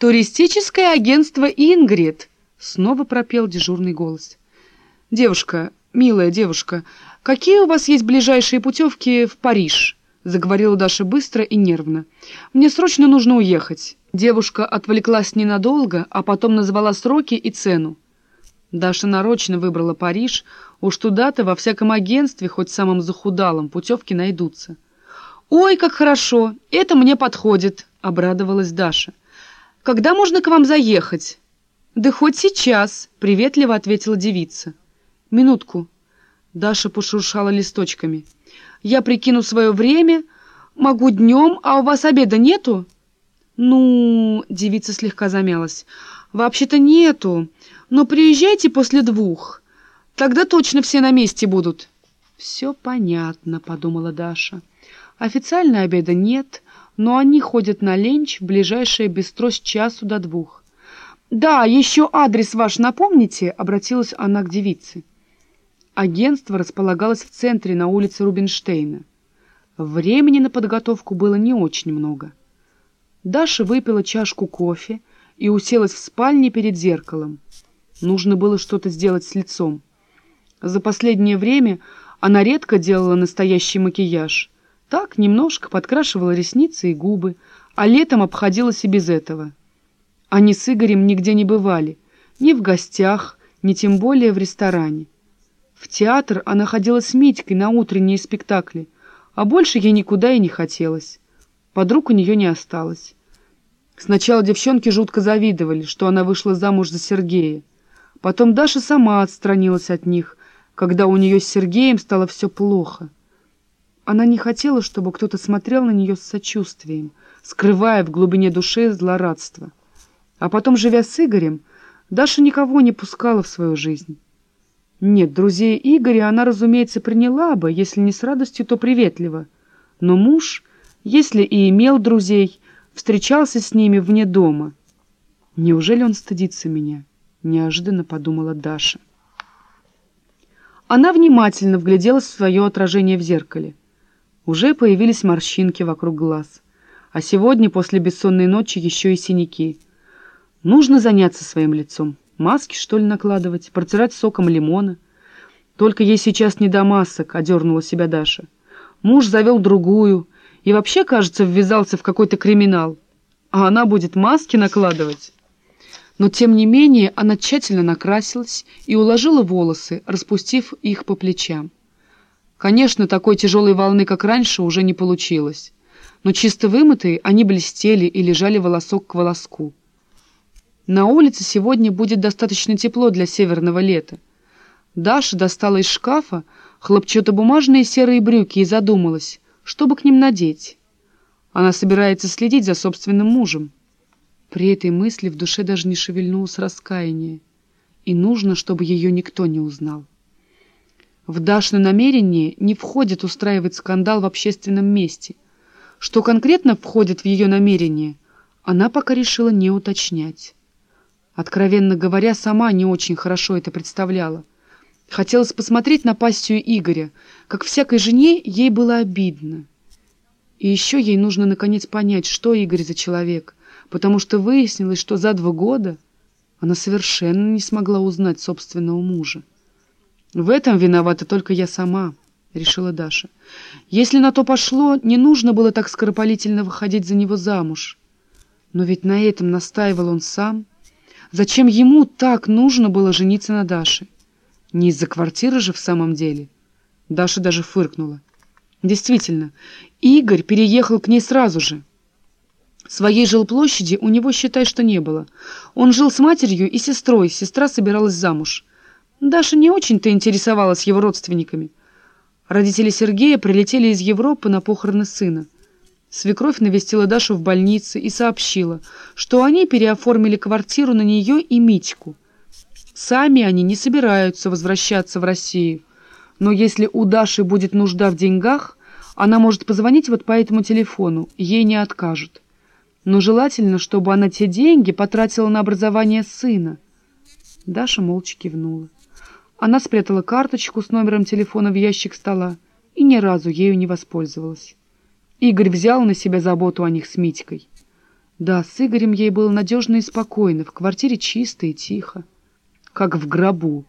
«Туристическое агентство «Ингрид», — снова пропел дежурный голос. «Девушка, милая девушка, какие у вас есть ближайшие путевки в Париж?» — заговорила Даша быстро и нервно. «Мне срочно нужно уехать». Девушка отвлеклась ненадолго, а потом назвала сроки и цену. Даша нарочно выбрала Париж, уж туда-то во всяком агентстве, хоть самым захудалом, путевки найдутся. «Ой, как хорошо! Это мне подходит!» — обрадовалась Даша. «Когда можно к вам заехать?» «Да хоть сейчас!» — приветливо ответила девица. «Минутку!» — Даша пошуршала листочками. Я прикину свое время, могу днем, а у вас обеда нету?» «Ну...» — девица слегка замялась. «Вообще-то нету, но приезжайте после двух. Тогда точно все на месте будут». «Все понятно», — подумала Даша. «Официально обеда нет, но они ходят на ленч в ближайшее бистро с часу до двух». «Да, еще адрес ваш напомните?» — обратилась она к девице. Агентство располагалось в центре на улице Рубинштейна. Времени на подготовку было не очень много. Даша выпила чашку кофе и уселась в спальне перед зеркалом. Нужно было что-то сделать с лицом. За последнее время она редко делала настоящий макияж. Так, немножко подкрашивала ресницы и губы, а летом обходилась и без этого. Они с Игорем нигде не бывали, ни в гостях, ни тем более в ресторане. В театр она ходила с Митькой на утренние спектакли, а больше ей никуда и не хотелось. Подруг у нее не осталось. Сначала девчонки жутко завидовали, что она вышла замуж за Сергея. Потом Даша сама отстранилась от них, когда у нее с Сергеем стало все плохо. Она не хотела, чтобы кто-то смотрел на нее с сочувствием, скрывая в глубине души злорадство. А потом, живя с Игорем, Даша никого не пускала в свою жизнь. Нет, друзей Игоря она, разумеется, приняла бы, если не с радостью, то приветливо. Но муж, если и имел друзей, встречался с ними вне дома. Неужели он стыдится меня? Неожиданно подумала Даша. Она внимательно вгляделась в свое отражение в зеркале. Уже появились морщинки вокруг глаз. А сегодня, после бессонной ночи, еще и синяки. Нужно заняться своим лицом. Маски, что ли, накладывать, протирать соком лимона? Только ей сейчас не до масок, — одернула себя Даша. Муж завел другую и вообще, кажется, ввязался в какой-то криминал. А она будет маски накладывать? Но, тем не менее, она тщательно накрасилась и уложила волосы, распустив их по плечам. Конечно, такой тяжелой волны, как раньше, уже не получилось. Но чисто вымытые они блестели и лежали волосок к волоску. На улице сегодня будет достаточно тепло для северного лета. Даша достала из шкафа хлопчатобумажные серые брюки и задумалась, что бы к ним надеть. Она собирается следить за собственным мужем. При этой мысли в душе даже не шевельнулось раскаяние, и нужно, чтобы ее никто не узнал. В Дашное намерение не входит устраивать скандал в общественном месте. Что конкретно входит в ее намерение, она пока решила не уточнять. Откровенно говоря, сама не очень хорошо это представляла. Хотелось посмотреть на пассию Игоря. Как всякой жене, ей было обидно. И еще ей нужно наконец понять, что Игорь за человек, потому что выяснилось, что за два года она совершенно не смогла узнать собственного мужа. «В этом виновата только я сама», — решила Даша. «Если на то пошло, не нужно было так скоропалительно выходить за него замуж. Но ведь на этом настаивал он сам». Зачем ему так нужно было жениться на Даше? Не из-за квартиры же в самом деле. Даша даже фыркнула. Действительно, Игорь переехал к ней сразу же. Своей жилплощади у него, считай, что не было. Он жил с матерью и сестрой, сестра собиралась замуж. Даша не очень-то интересовалась его родственниками. Родители Сергея прилетели из Европы на похороны сына. Свекровь навестила Дашу в больнице и сообщила, что они переоформили квартиру на нее и Митьку. Сами они не собираются возвращаться в Россию, но если у Даши будет нужда в деньгах, она может позвонить вот по этому телефону, ей не откажут. Но желательно, чтобы она те деньги потратила на образование сына. Даша молча кивнула. Она спрятала карточку с номером телефона в ящик стола и ни разу ею не воспользовалась. Игорь взял на себя заботу о них с Митькой. Да, с Игорем ей было надежно и спокойно, в квартире чисто и тихо, как в гробу.